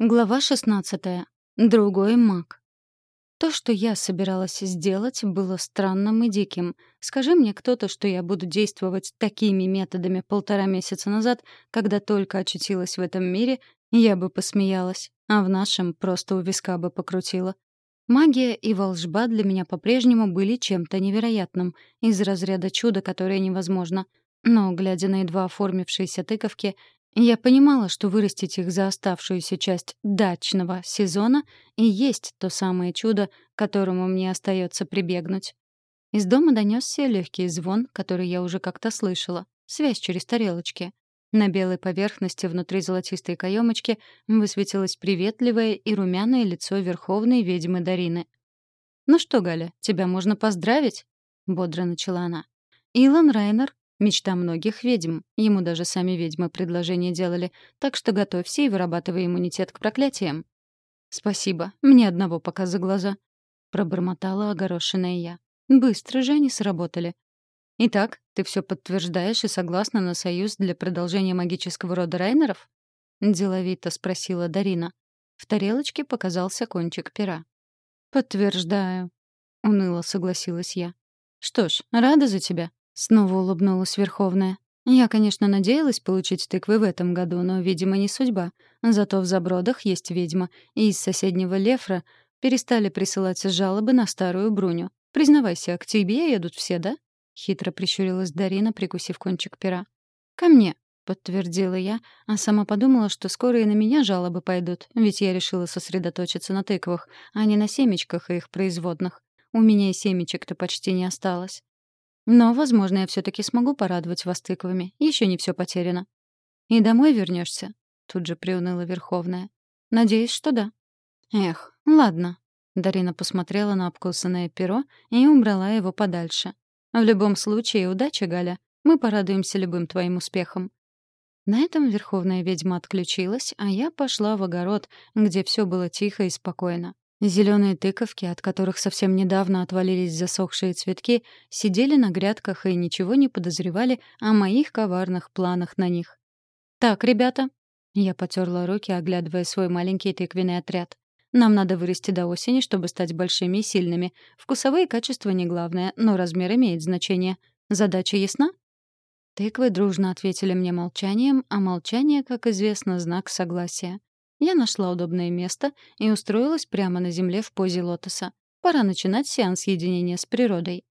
Глава 16. Другой маг. То, что я собиралась сделать, было странным и диким. Скажи мне кто-то, что я буду действовать такими методами полтора месяца назад, когда только очутилась в этом мире, я бы посмеялась, а в нашем просто у виска бы покрутила. Магия и волжба для меня по-прежнему были чем-то невероятным, из разряда чуда, которое невозможно. Но, глядя на едва оформившиеся тыковки, я понимала, что вырастить их за оставшуюся часть дачного сезона и есть то самое чудо, к которому мне остается прибегнуть. Из дома донесся легкий звон, который я уже как-то слышала. Связь через тарелочки. На белой поверхности внутри золотистой каемочки высветилось приветливое и румяное лицо верховной ведьмы Дарины. «Ну что, Галя, тебя можно поздравить?» — бодро начала она. Илон Райнер Мечта многих ведьм. Ему даже сами ведьмы предложение делали. Так что готовься и вырабатывай иммунитет к проклятиям. «Спасибо. Мне одного пока за глаза», — пробормотала огорошенная я. «Быстро же они сработали». «Итак, ты все подтверждаешь и согласна на союз для продолжения магического рода Райнеров?» — деловито спросила Дарина. В тарелочке показался кончик пера. «Подтверждаю», — уныло согласилась я. «Что ж, рада за тебя. Снова улыбнулась Верховная. Я, конечно, надеялась получить тыквы в этом году, но, видимо, не судьба. Зато в Забродах есть ведьма, и из соседнего Лефра перестали присылать жалобы на старую Бруню. Признавайся, к тебе едут все, да? Хитро прищурилась Дарина, прикусив кончик пера. «Ко мне», — подтвердила я, а сама подумала, что скоро и на меня жалобы пойдут, ведь я решила сосредоточиться на тыквах, а не на семечках и их производных. У меня и семечек-то почти не осталось. Но, возможно, я все таки смогу порадовать вас тыквами. Еще не все потеряно. И домой вернешься? Тут же приуныла Верховная. Надеюсь, что да. Эх, ладно. Дарина посмотрела на обкусанное перо и убрала его подальше. В любом случае, удачи, Галя. Мы порадуемся любым твоим успехам. На этом Верховная ведьма отключилась, а я пошла в огород, где все было тихо и спокойно. Зеленые тыковки, от которых совсем недавно отвалились засохшие цветки, сидели на грядках и ничего не подозревали о моих коварных планах на них. «Так, ребята», — я потерла руки, оглядывая свой маленький тыквенный отряд. «Нам надо вырасти до осени, чтобы стать большими и сильными. Вкусовые качества не главное, но размер имеет значение. Задача ясна?» Тыквы дружно ответили мне молчанием, а молчание, как известно, знак согласия. Я нашла удобное место и устроилась прямо на земле в позе лотоса. Пора начинать сеанс единения с природой.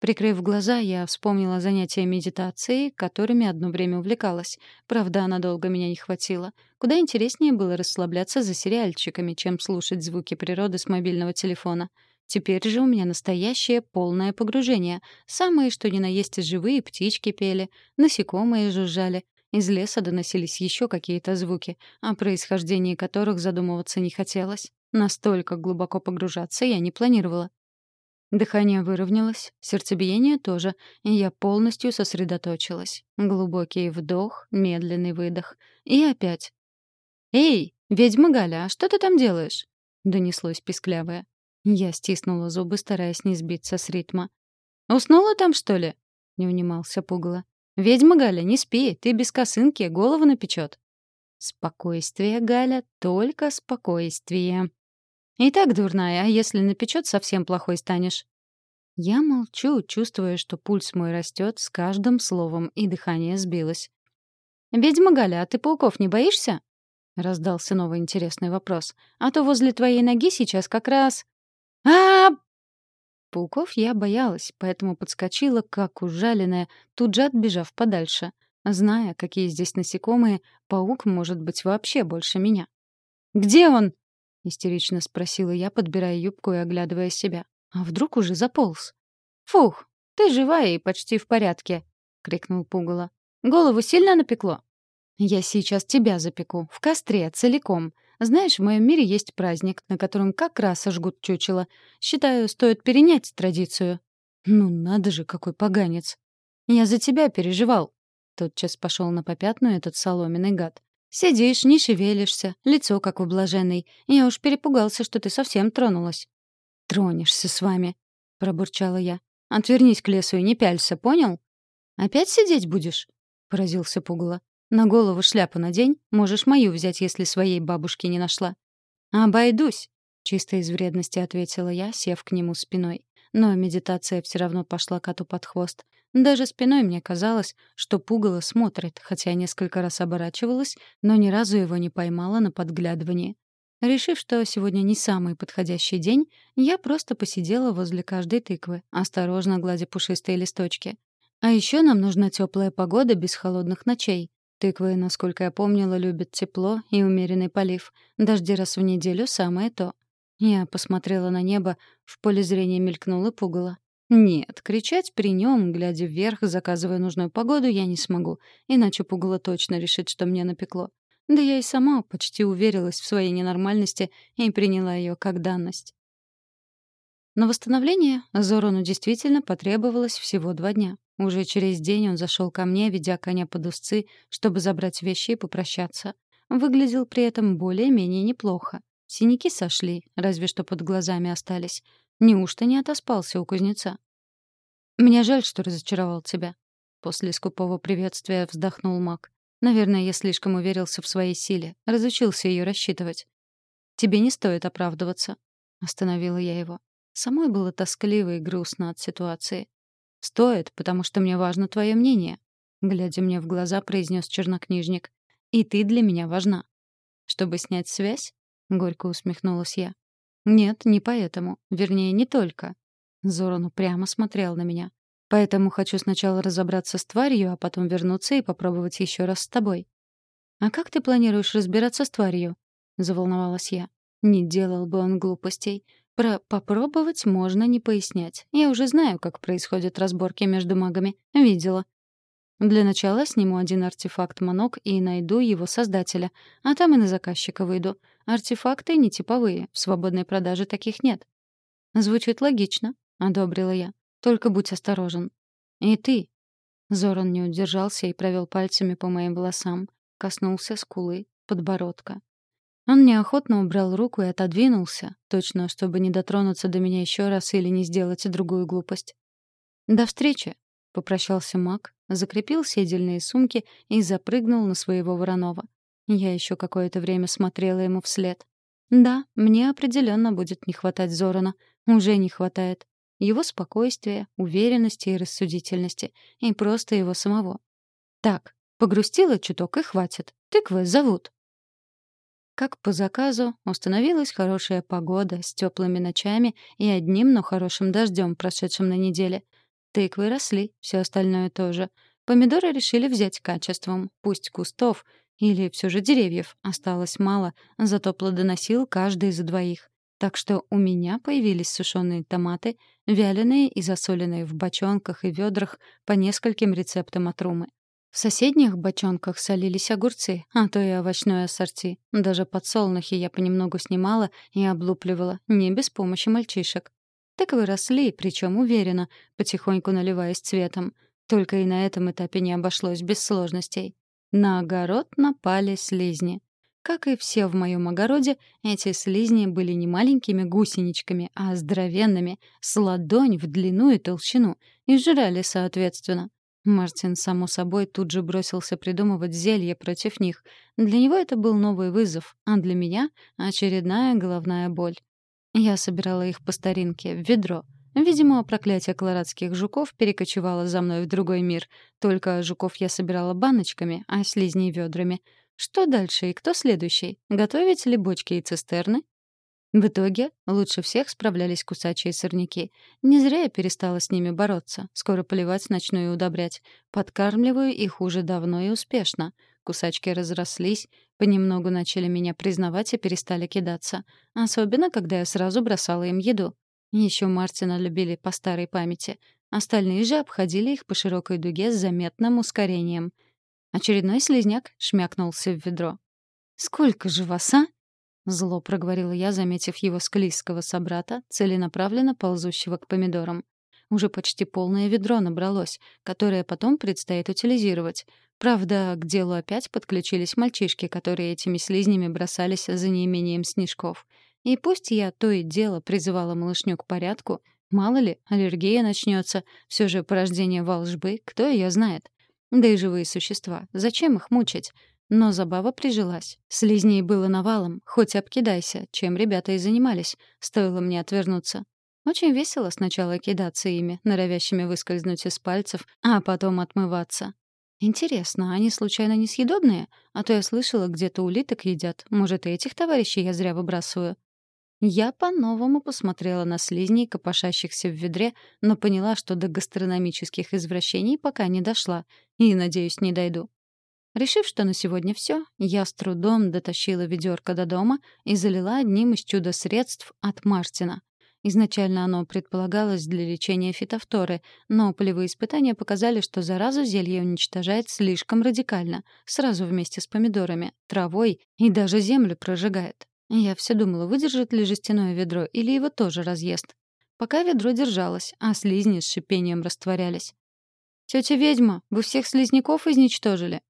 Прикрыв глаза, я вспомнила занятия медитацией, которыми одно время увлекалась. Правда, надолго меня не хватило. Куда интереснее было расслабляться за сериальчиками, чем слушать звуки природы с мобильного телефона. Теперь же у меня настоящее полное погружение. Самые, что ни на есть, живые птички пели, насекомые жужжали, из леса доносились еще какие-то звуки, о происхождении которых задумываться не хотелось. Настолько глубоко погружаться я не планировала. Дыхание выровнялось, сердцебиение тоже, и я полностью сосредоточилась. Глубокий вдох, медленный выдох. И опять. «Эй, ведьма Галя, а что ты там делаешь?» — донеслось писклявое. Я стиснула зубы, стараясь не сбиться с ритма. «Уснула там, что ли?» — не унимался пугало. «Ведьма Галя, не спи, ты без косынки, голову напечет». «Спокойствие, Галя, только спокойствие». «И так дурная, а если напечет, совсем плохой станешь». Я молчу, чувствуя, что пульс мой растет с каждым словом, и дыхание сбилось. «Ведьма Галя, а ты пауков не боишься?» — раздался новый интересный вопрос. «А то возле твоей ноги сейчас как раз...» а, Пауков я боялась, поэтому подскочила, как ужаленная, тут же отбежав подальше. Зная, какие здесь насекомые, паук может быть вообще больше меня. «Где он?» — истерично спросила я, подбирая юбку и оглядывая себя. «А вдруг уже заполз?» «Фух, ты живая и почти в порядке!» — крикнул Пугало. «Голову сильно напекло?» «Я сейчас тебя запеку, в костре, целиком. Знаешь, в моем мире есть праздник, на котором как раз жгут чучело. Считаю, стоит перенять традицию. Ну надо же, какой поганец. Я за тебя переживал. Тотчас пошел на попятную этот соломенный гад. Сидишь, не шевелишься, лицо как у блаженной. Я уж перепугался, что ты совсем тронулась. Тронешься с вами, пробурчала я. Отвернись к лесу и не пялься, понял? Опять сидеть будешь? поразился пугало. На голову шляпу надень, можешь мою взять, если своей бабушки не нашла». «Обойдусь», — чисто из вредности ответила я, сев к нему спиной. Но медитация все равно пошла коту под хвост. Даже спиной мне казалось, что пугало смотрит, хотя несколько раз оборачивалась, но ни разу его не поймала на подглядывании. Решив, что сегодня не самый подходящий день, я просто посидела возле каждой тыквы, осторожно гладя пушистые листочки. А еще нам нужна теплая погода без холодных ночей. Тыквы, насколько я помнила, любят тепло и умеренный полив. Дожди раз в неделю — самое то. Я посмотрела на небо, в поле зрения мелькнуло пугало. Нет, кричать при нем, глядя вверх, заказывая нужную погоду, я не смогу, иначе пугало точно решит, что мне напекло. Да я и сама почти уверилась в своей ненормальности и приняла ее как данность. На восстановление Зорону действительно потребовалось всего два дня. Уже через день он зашел ко мне, ведя коня под узцы, чтобы забрать вещи и попрощаться. Выглядел при этом более-менее неплохо. Синяки сошли, разве что под глазами остались. Неужто не отоспался у кузнеца? «Мне жаль, что разочаровал тебя». После скупого приветствия вздохнул маг. Наверное, я слишком уверился в своей силе, разучился ее рассчитывать. «Тебе не стоит оправдываться», — остановила я его. Самой было тоскливо и грустно от ситуации. «Стоит, потому что мне важно твое мнение», — глядя мне в глаза, произнес чернокнижник. «И ты для меня важна». «Чтобы снять связь?» — горько усмехнулась я. «Нет, не поэтому. Вернее, не только». Зоран упрямо смотрел на меня. Поэтому хочу сначала разобраться с тварью, а потом вернуться и попробовать еще раз с тобой. А как ты планируешь разбираться с тварью? заволновалась я. Не делал бы он глупостей. Про попробовать можно не пояснять. Я уже знаю, как происходят разборки между магами. Видела. Для начала сниму один артефакт Манок и найду его создателя, а там и на заказчика выйду. Артефакты не типовые, в свободной продаже таких нет. Звучит логично, одобрила я. Только будь осторожен. И ты. Зоран не удержался и провел пальцами по моим волосам, коснулся скулы, подбородка. Он неохотно убрал руку и отодвинулся, точно чтобы не дотронуться до меня еще раз или не сделать другую глупость. «До встречи!» — попрощался маг, закрепил седельные сумки и запрыгнул на своего Воронова. Я еще какое-то время смотрела ему вслед. Да, мне определенно будет не хватать Зорана. Уже не хватает его спокойствия, уверенности и рассудительности, и просто его самого. Так, погрустила чуток и хватит. Тыквы зовут. Как по заказу, установилась хорошая погода с теплыми ночами и одним, но хорошим дождем, прошедшим на неделе. Тыквы росли, все остальное тоже. Помидоры решили взять качеством, пусть кустов или все же деревьев осталось мало, зато плодоносил каждый за двоих. Так что у меня появились сушеные томаты, вяленые и засоленные в бочонках и ведрах по нескольким рецептам от Румы. В соседних бочонках солились огурцы, а то и овощное ассорти. Даже подсолнухи я понемногу снимала и облупливала, не без помощи мальчишек. Так выросли, причем уверенно, потихоньку наливаясь цветом. Только и на этом этапе не обошлось без сложностей. На огород напали слизни. Как и все в моем огороде, эти слизни были не маленькими гусеничками, а здоровенными, с ладонь в длину и толщину, и жрали соответственно. Мартин, само собой, тут же бросился придумывать зелье против них. Для него это был новый вызов, а для меня — очередная головная боль. Я собирала их по старинке, в ведро. Видимо, проклятие колорадских жуков перекочевало за мной в другой мир. Только жуков я собирала баночками, а слизней — ведрами — что дальше и кто следующий? Готовить ли бочки и цистерны? В итоге лучше всех справлялись кусачие сорняки. Не зря я перестала с ними бороться. Скоро поливать начну и удобрять. Подкармливаю их уже давно и успешно. Кусачки разрослись, понемногу начали меня признавать и перестали кидаться. Особенно, когда я сразу бросала им еду. Еще Мартина любили по старой памяти. Остальные же обходили их по широкой дуге с заметным ускорением — Очередной слизняк шмякнулся в ведро. «Сколько же вас, а?» Зло проговорила я, заметив его склизкого собрата, целенаправленно ползущего к помидорам. Уже почти полное ведро набралось, которое потом предстоит утилизировать. Правда, к делу опять подключились мальчишки, которые этими слизнями бросались за неимением снежков. И пусть я то и дело призывала малышню к порядку, мало ли, аллергия начнется, все же порождение волжбы, кто ее знает. Да и живые существа. Зачем их мучить? Но забава прижилась. Слизней было навалом, хоть обкидайся, чем ребята и занимались. Стоило мне отвернуться. Очень весело сначала кидаться ими, норовящими выскользнуть из пальцев, а потом отмываться. Интересно, они случайно несъедобные? А то я слышала, где-то улиток едят. Может, и этих товарищей я зря выбрасываю. Я по-новому посмотрела на слизней, копошащихся в ведре, но поняла, что до гастрономических извращений пока не дошла. И, надеюсь, не дойду. Решив, что на сегодня все, я с трудом дотащила ведерко до дома и залила одним из чудо-средств от Мартина. Изначально оно предполагалось для лечения фитофторы, но полевые испытания показали, что заразу зелье уничтожает слишком радикально, сразу вместе с помидорами, травой и даже землю прожигает. Я все думала, выдержит ли жестяное ведро или его тоже разъест. Пока ведро держалось, а слизни с шипением растворялись. «Тетя ведьма, вы всех слизняков изничтожили?»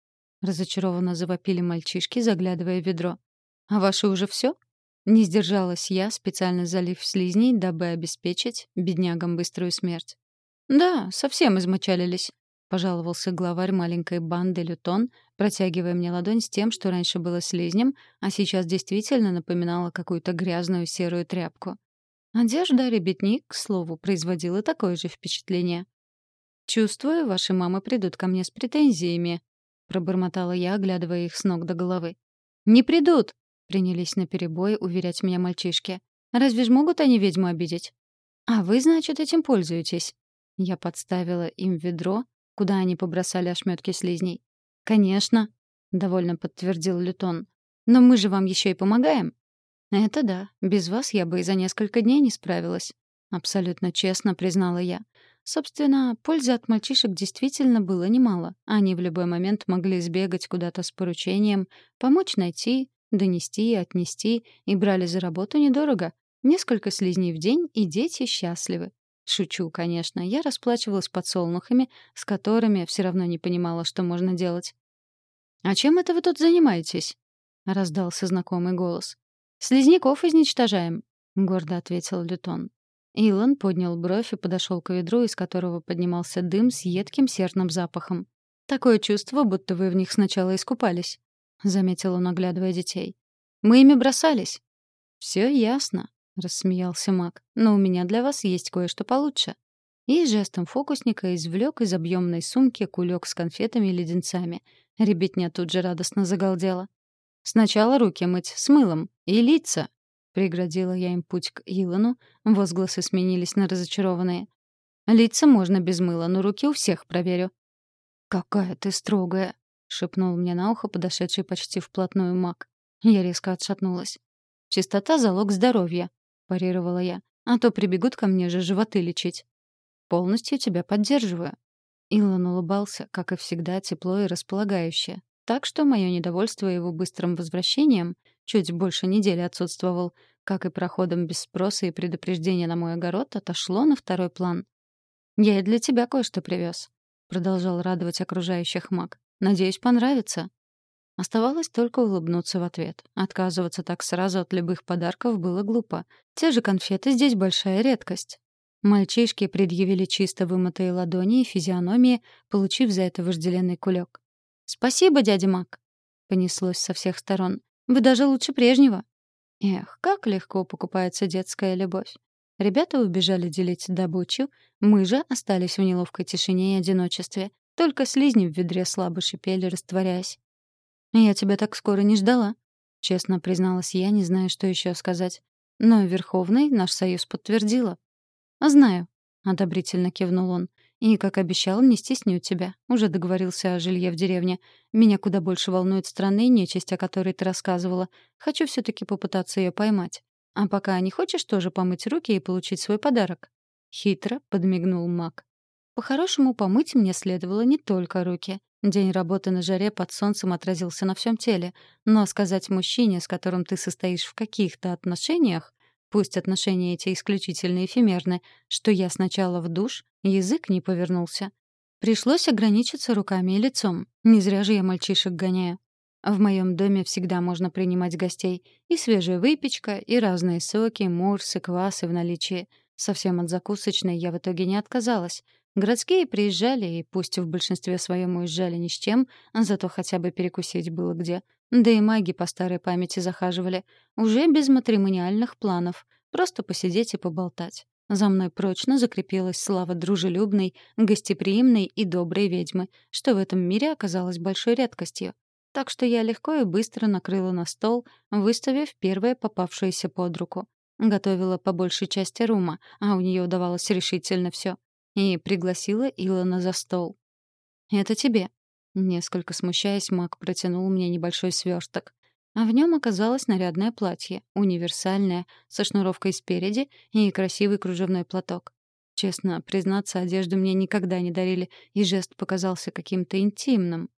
Разочарованно завопили мальчишки, заглядывая в ведро. «А ваши уже все? Не сдержалась я, специально залив слизней, дабы обеспечить беднягам быструю смерть. «Да, совсем измочалились», — пожаловался главарь маленькой банды Лютон, протягивая мне ладонь с тем, что раньше было слизнем, а сейчас действительно напоминало какую-то грязную серую тряпку. Одежда ребятник, к слову, производила такое же впечатление. «Чувствую, ваши мамы придут ко мне с претензиями», — пробормотала я, оглядывая их с ног до головы. «Не придут!» — принялись наперебой уверять меня мальчишки. «Разве ж могут они ведьму обидеть?» «А вы, значит, этим пользуетесь?» Я подставила им ведро, куда они побросали ошметки слизней. «Конечно», — довольно подтвердил Лютон. «Но мы же вам еще и помогаем». «Это да. Без вас я бы и за несколько дней не справилась», — абсолютно честно признала я. Собственно, пользы от мальчишек действительно было немало. Они в любой момент могли сбегать куда-то с поручением, помочь найти, донести и отнести, и брали за работу недорого. Несколько слизней в день, и дети счастливы. Шучу, конечно. Я расплачивалась подсолнухами, с которыми все равно не понимала, что можно делать. «А чем это вы тут занимаетесь?» — раздался знакомый голос. «Слизняков изничтожаем», — гордо ответил Лютон. Илон поднял бровь и подошел к ведру, из которого поднимался дым с едким серным запахом. «Такое чувство, будто вы в них сначала искупались», — заметил он, оглядывая детей. «Мы ими бросались». «Все ясно», — рассмеялся маг. «Но у меня для вас есть кое-что получше». И жестом фокусника извлек из объемной сумки кулек с конфетами и леденцами. Ребятня тут же радостно загалдела. «Сначала руки мыть с мылом и лица», — преградила я им путь к Илону. Возгласы сменились на разочарованные. «Лица можно без мыла, но руки у всех проверю». «Какая ты строгая», — шепнул мне на ухо подошедший почти вплотную маг. Я резко отшатнулась. «Чистота — залог здоровья», парировала я. «А то прибегут ко мне же животы лечить». «Полностью тебя поддерживаю». Илон улыбался, как и всегда, тепло и располагающе. Так что мое недовольство его быстрым возвращением чуть больше недели отсутствовал, как и проходом без спроса и предупреждения на мой огород, отошло на второй план. «Я и для тебя кое-что привез», — продолжал радовать окружающих маг. «Надеюсь, понравится». Оставалось только улыбнуться в ответ. Отказываться так сразу от любых подарков было глупо. Те же конфеты здесь большая редкость. Мальчишки предъявили чисто вымытые ладони и физиономии, получив за это вожделенный кулек. «Спасибо, дядя Мак!» — понеслось со всех сторон. «Вы даже лучше прежнего!» Эх, как легко покупается детская любовь. Ребята убежали делить добычу, мы же остались в неловкой тишине и одиночестве. Только слизни в ведре слабо шипели, растворяясь. «Я тебя так скоро не ждала», — честно призналась я, не зная, что еще сказать. Но Верховный наш союз подтвердила. «Знаю», — одобрительно кивнул он. «И, как обещал, не стесню тебя. Уже договорился о жилье в деревне. Меня куда больше волнует странная нечисть, о которой ты рассказывала. Хочу все таки попытаться ее поймать. А пока не хочешь тоже помыть руки и получить свой подарок?» Хитро подмигнул маг. По-хорошему, помыть мне следовало не только руки. День работы на жаре под солнцем отразился на всем теле, но сказать мужчине, с которым ты состоишь в каких-то отношениях, пусть отношения эти исключительно эфемерны, что я сначала в душ, язык не повернулся. Пришлось ограничиться руками и лицом. Не зря же я мальчишек гоняю. В моем доме всегда можно принимать гостей. И свежая выпечка, и разные соки, морсы, квасы в наличии. Совсем от закусочной я в итоге не отказалась. Городские приезжали, и пусть в большинстве своем уезжали ни с чем, зато хотя бы перекусить было где. Да и маги по старой памяти захаживали. Уже без матримониальных планов. Просто посидеть и поболтать. За мной прочно закрепилась слава дружелюбной, гостеприимной и доброй ведьмы, что в этом мире оказалось большой редкостью. Так что я легко и быстро накрыла на стол, выставив первое попавшееся под руку. Готовила по большей части рума, а у нее удавалось решительно все и пригласила Илона за стол. «Это тебе». Несколько смущаясь, Мак протянул мне небольшой сверток. А в нем оказалось нарядное платье, универсальное, со шнуровкой спереди и красивый кружевной платок. Честно признаться, одежду мне никогда не дарили, и жест показался каким-то интимным.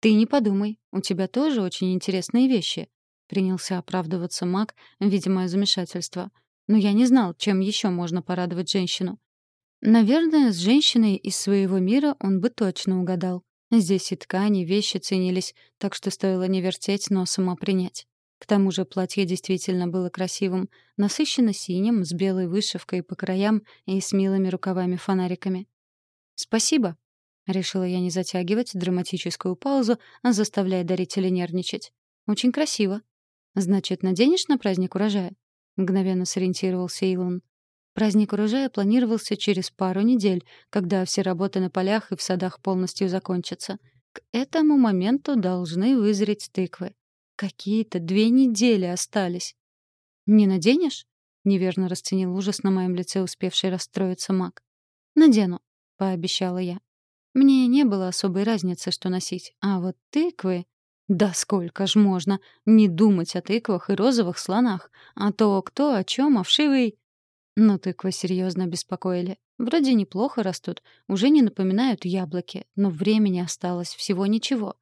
«Ты не подумай, у тебя тоже очень интересные вещи», — принялся оправдываться Мак, видя мое замешательство. «Но я не знал, чем еще можно порадовать женщину. Наверное, с женщиной из своего мира он бы точно угадал. Здесь и ткани, и вещи ценились, так что стоило не вертеть, но сама принять. К тому же платье действительно было красивым, насыщенно синим, с белой вышивкой по краям и с милыми рукавами-фонариками. «Спасибо», — решила я не затягивать драматическую паузу, заставляя дарителя нервничать. «Очень красиво». «Значит, наденешь на праздник урожая?» — мгновенно сориентировался Илон. Праздник урожая планировался через пару недель, когда все работы на полях и в садах полностью закончатся. К этому моменту должны вызреть тыквы. Какие-то две недели остались. «Не наденешь?» — неверно расценил ужас на моем лице успевший расстроиться маг. «Надену», — пообещала я. Мне не было особой разницы, что носить. А вот тыквы... Да сколько ж можно не думать о тыквах и розовых слонах, а то кто о чем, а вшивый... Но тыквы серьезно беспокоили. Вроде неплохо растут, уже не напоминают яблоки, но времени осталось всего ничего.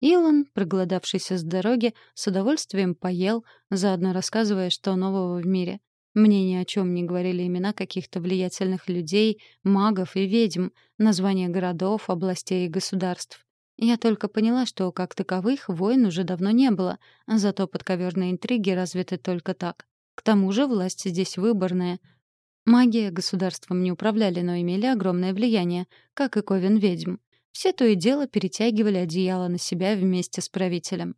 Илон, проголодавшийся с дороги, с удовольствием поел, заодно рассказывая, что нового в мире. Мне ни о чем не говорили имена каких-то влиятельных людей, магов и ведьм, названия городов, областей и государств. Я только поняла, что как таковых войн уже давно не было, зато подковерные интриги развиты только так. К тому же власть здесь выборная. Магия государством не управляли, но имели огромное влияние, как и ковен ведьм. Все то и дело перетягивали одеяло на себя вместе с правителем.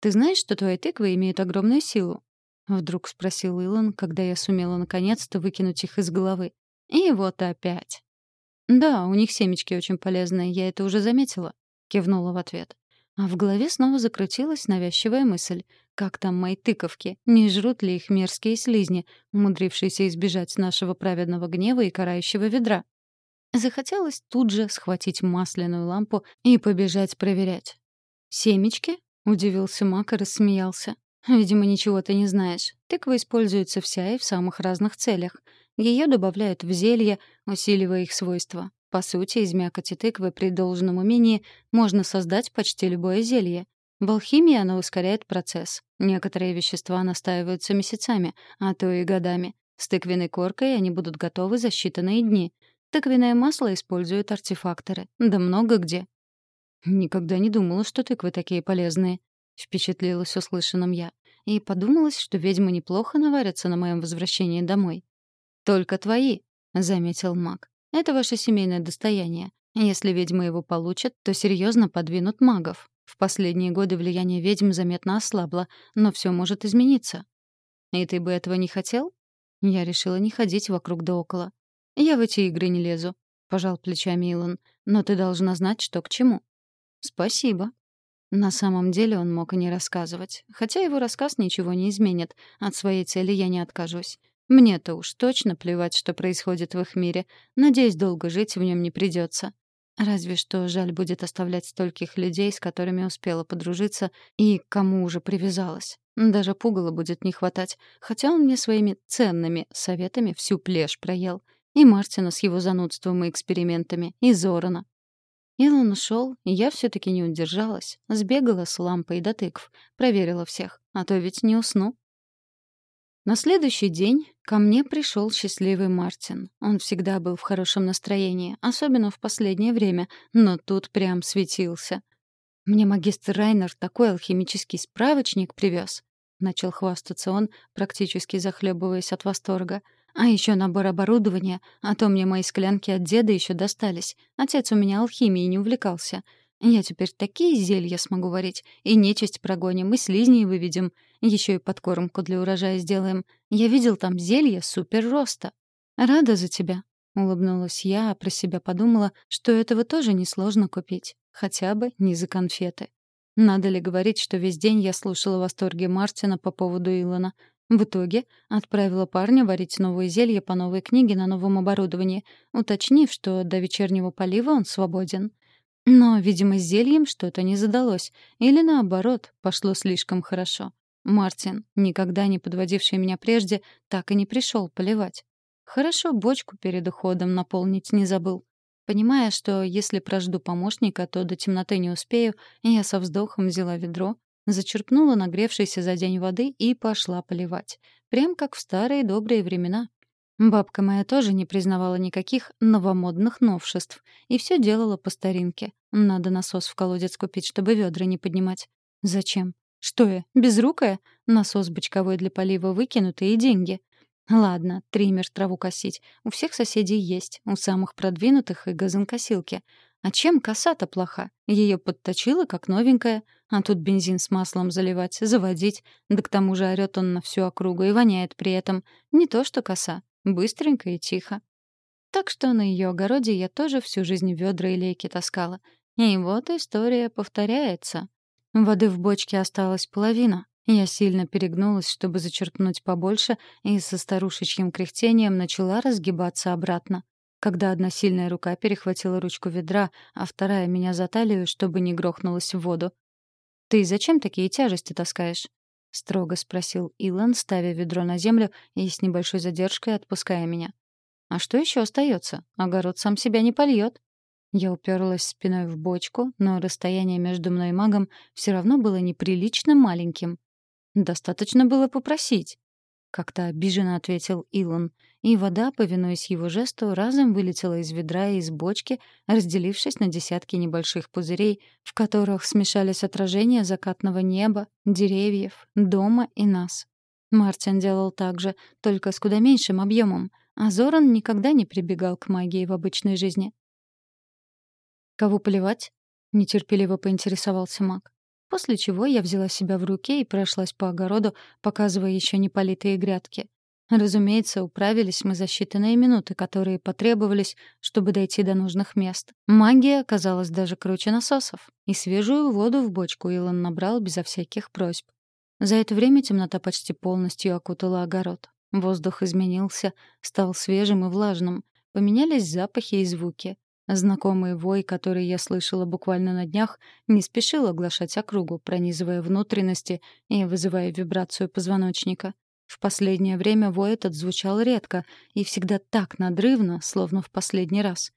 «Ты знаешь, что твои тыквы имеют огромную силу?» — вдруг спросил Илон, когда я сумела наконец-то выкинуть их из головы. И вот опять. «Да, у них семечки очень полезные, я это уже заметила», — кивнула в ответ. А в голове снова закрутилась навязчивая мысль. Как там мои тыковки? Не жрут ли их мерзкие слизни, умудрившиеся избежать нашего праведного гнева и карающего ведра? Захотелось тут же схватить масляную лампу и побежать проверять. «Семечки?» — удивился Мак и рассмеялся. «Видимо, ничего ты не знаешь. Тыква используется вся и в самых разных целях. Ее добавляют в зелья, усиливая их свойства. По сути, из мякоти тыквы при должном умении можно создать почти любое зелье. В алхимии оно ускоряет процесс. Некоторые вещества настаиваются месяцами, а то и годами. С тыквенной коркой они будут готовы за считанные дни. Тыквенное масло используют артефакторы. Да много где. «Никогда не думала, что тыквы такие полезные», — впечатлилась услышанным я. И подумалось, что ведьмы неплохо наварятся на моем возвращении домой. «Только твои», — заметил маг. Это ваше семейное достояние. Если ведьмы его получат, то серьезно подвинут магов. В последние годы влияние ведьм заметно ослабло, но все может измениться. И ты бы этого не хотел? Я решила не ходить вокруг да около. Я в эти игры не лезу, пожал плечами Илон. Но ты должна знать, что к чему. Спасибо. На самом деле он мог и не рассказывать. Хотя его рассказ ничего не изменит. От своей цели я не откажусь. Мне-то уж точно плевать, что происходит в их мире. Надеюсь, долго жить в нем не придется. Разве что жаль будет оставлять стольких людей, с которыми успела подружиться и к кому уже привязалась. Даже пугала будет не хватать, хотя он мне своими ценными советами всю плешь проел. И Мартина с его занудством и экспериментами, и Зорана. Илон ушел, и я все таки не удержалась. Сбегала с лампой до тыкв, проверила всех, а то ведь не усну. На следующий день ко мне пришел счастливый Мартин. Он всегда был в хорошем настроении, особенно в последнее время, но тут прям светился. «Мне магистр Райнер такой алхимический справочник привез», — начал хвастаться он, практически захлебываясь от восторга. А еще набор оборудования, а то мне мои склянки от деда еще достались. Отец у меня алхимией не увлекался. Я теперь такие зелья смогу варить, и нечисть прогоним, и слизней выведем. Еще и подкормку для урожая сделаем. Я видел там зелье супер роста. Рада за тебя. Улыбнулась я, а про себя подумала, что этого тоже несложно купить. Хотя бы не за конфеты. Надо ли говорить, что весь день я слушала восторги Мартина по поводу Илона. В итоге отправила парня варить новые зелья по новой книге на новом оборудовании, уточнив, что до вечернего полива он свободен. Но, видимо, с зельем что-то не задалось. Или, наоборот, пошло слишком хорошо. Мартин, никогда не подводивший меня прежде, так и не пришел поливать. Хорошо бочку перед уходом наполнить не забыл. Понимая, что если прожду помощника, то до темноты не успею, я со вздохом взяла ведро, зачерпнула нагревшейся за день воды и пошла поливать. Прям как в старые добрые времена. Бабка моя тоже не признавала никаких новомодных новшеств и все делала по старинке. Надо насос в колодец купить, чтобы ведра не поднимать. Зачем? Что я, безрукая? Насос бочковой для полива выкинутый и деньги. Ладно, триммер траву косить. У всех соседей есть, у самых продвинутых и газонкосилки. А чем коса-то плоха? Ее подточила, как новенькая. А тут бензин с маслом заливать, заводить. Да к тому же орёт он на всю округу и воняет при этом. Не то что коса. Быстренько и тихо. Так что на ее огороде я тоже всю жизнь ведра и лейки таскала. И вот история повторяется. Воды в бочке осталась половина. Я сильно перегнулась, чтобы зачерпнуть побольше, и со старушечьим кряхтением начала разгибаться обратно. Когда одна сильная рука перехватила ручку ведра, а вторая меня за талию, чтобы не грохнулась в воду. «Ты зачем такие тяжести таскаешь?» — строго спросил Илон, ставя ведро на землю и с небольшой задержкой отпуская меня. «А что еще остается? Огород сам себя не польет». Я уперлась спиной в бочку, но расстояние между мной и магом все равно было неприлично маленьким. Достаточно было попросить. Как-то обиженно ответил Илон, и вода, повинуясь его жесту, разом вылетела из ведра и из бочки, разделившись на десятки небольших пузырей, в которых смешались отражения закатного неба, деревьев, дома и нас. Мартин делал так же, только с куда меньшим объемом, а Зоран никогда не прибегал к магии в обычной жизни. «Кого поливать?» — нетерпеливо поинтересовался маг. После чего я взяла себя в руки и прошлась по огороду, показывая еще не политые грядки. Разумеется, управились мы за считанные минуты, которые потребовались, чтобы дойти до нужных мест. Магия оказалась даже круче насосов, и свежую воду в бочку Илон набрал безо всяких просьб. За это время темнота почти полностью окутала огород. Воздух изменился, стал свежим и влажным. Поменялись запахи и звуки. Знакомый вой, который я слышала буквально на днях, не спешил оглашать округу, пронизывая внутренности и вызывая вибрацию позвоночника. В последнее время вой этот звучал редко и всегда так надрывно, словно в последний раз.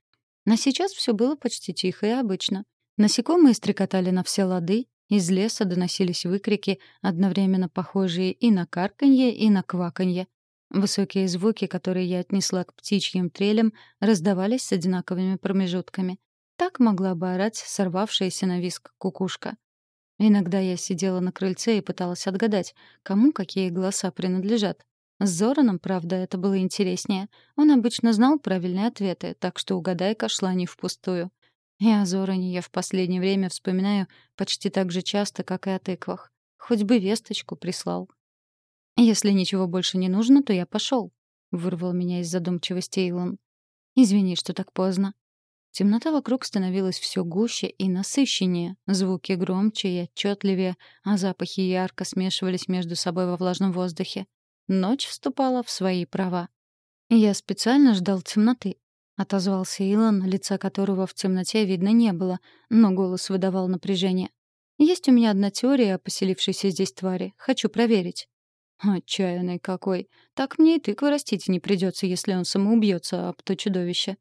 Но сейчас все было почти тихо и обычно. Насекомые стрекотали на все лады, из леса доносились выкрики, одновременно похожие и на карканье, и на кваканье. Высокие звуки, которые я отнесла к птичьим трелям, раздавались с одинаковыми промежутками. Так могла бы орать сорвавшаяся на виск кукушка. Иногда я сидела на крыльце и пыталась отгадать, кому какие голоса принадлежат. С Зораном, правда, это было интереснее. Он обычно знал правильные ответы, так что угадайка шла не впустую. И о Зоране я в последнее время вспоминаю почти так же часто, как и о тыквах. Хоть бы весточку прислал. «Если ничего больше не нужно, то я пошел», — вырвал меня из задумчивости Эйлон. «Извини, что так поздно». Темнота вокруг становилась все гуще и насыщеннее, звуки громче и отчетливее, а запахи ярко смешивались между собой во влажном воздухе. Ночь вступала в свои права. «Я специально ждал темноты», — отозвался Илон, лица которого в темноте видно не было, но голос выдавал напряжение. «Есть у меня одна теория о поселившейся здесь твари. Хочу проверить». Отчаянный какой. Так мне и тыквы растить не придется, если он самоубьется об то чудовище.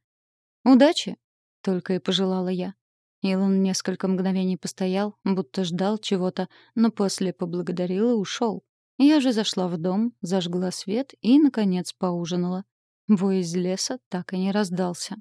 Удачи, только и пожелала я. Илон несколько мгновений постоял, будто ждал чего-то, но после поблагодарил и ушел. Я же зашла в дом, зажгла свет и, наконец, поужинала. Вой из леса так и не раздался.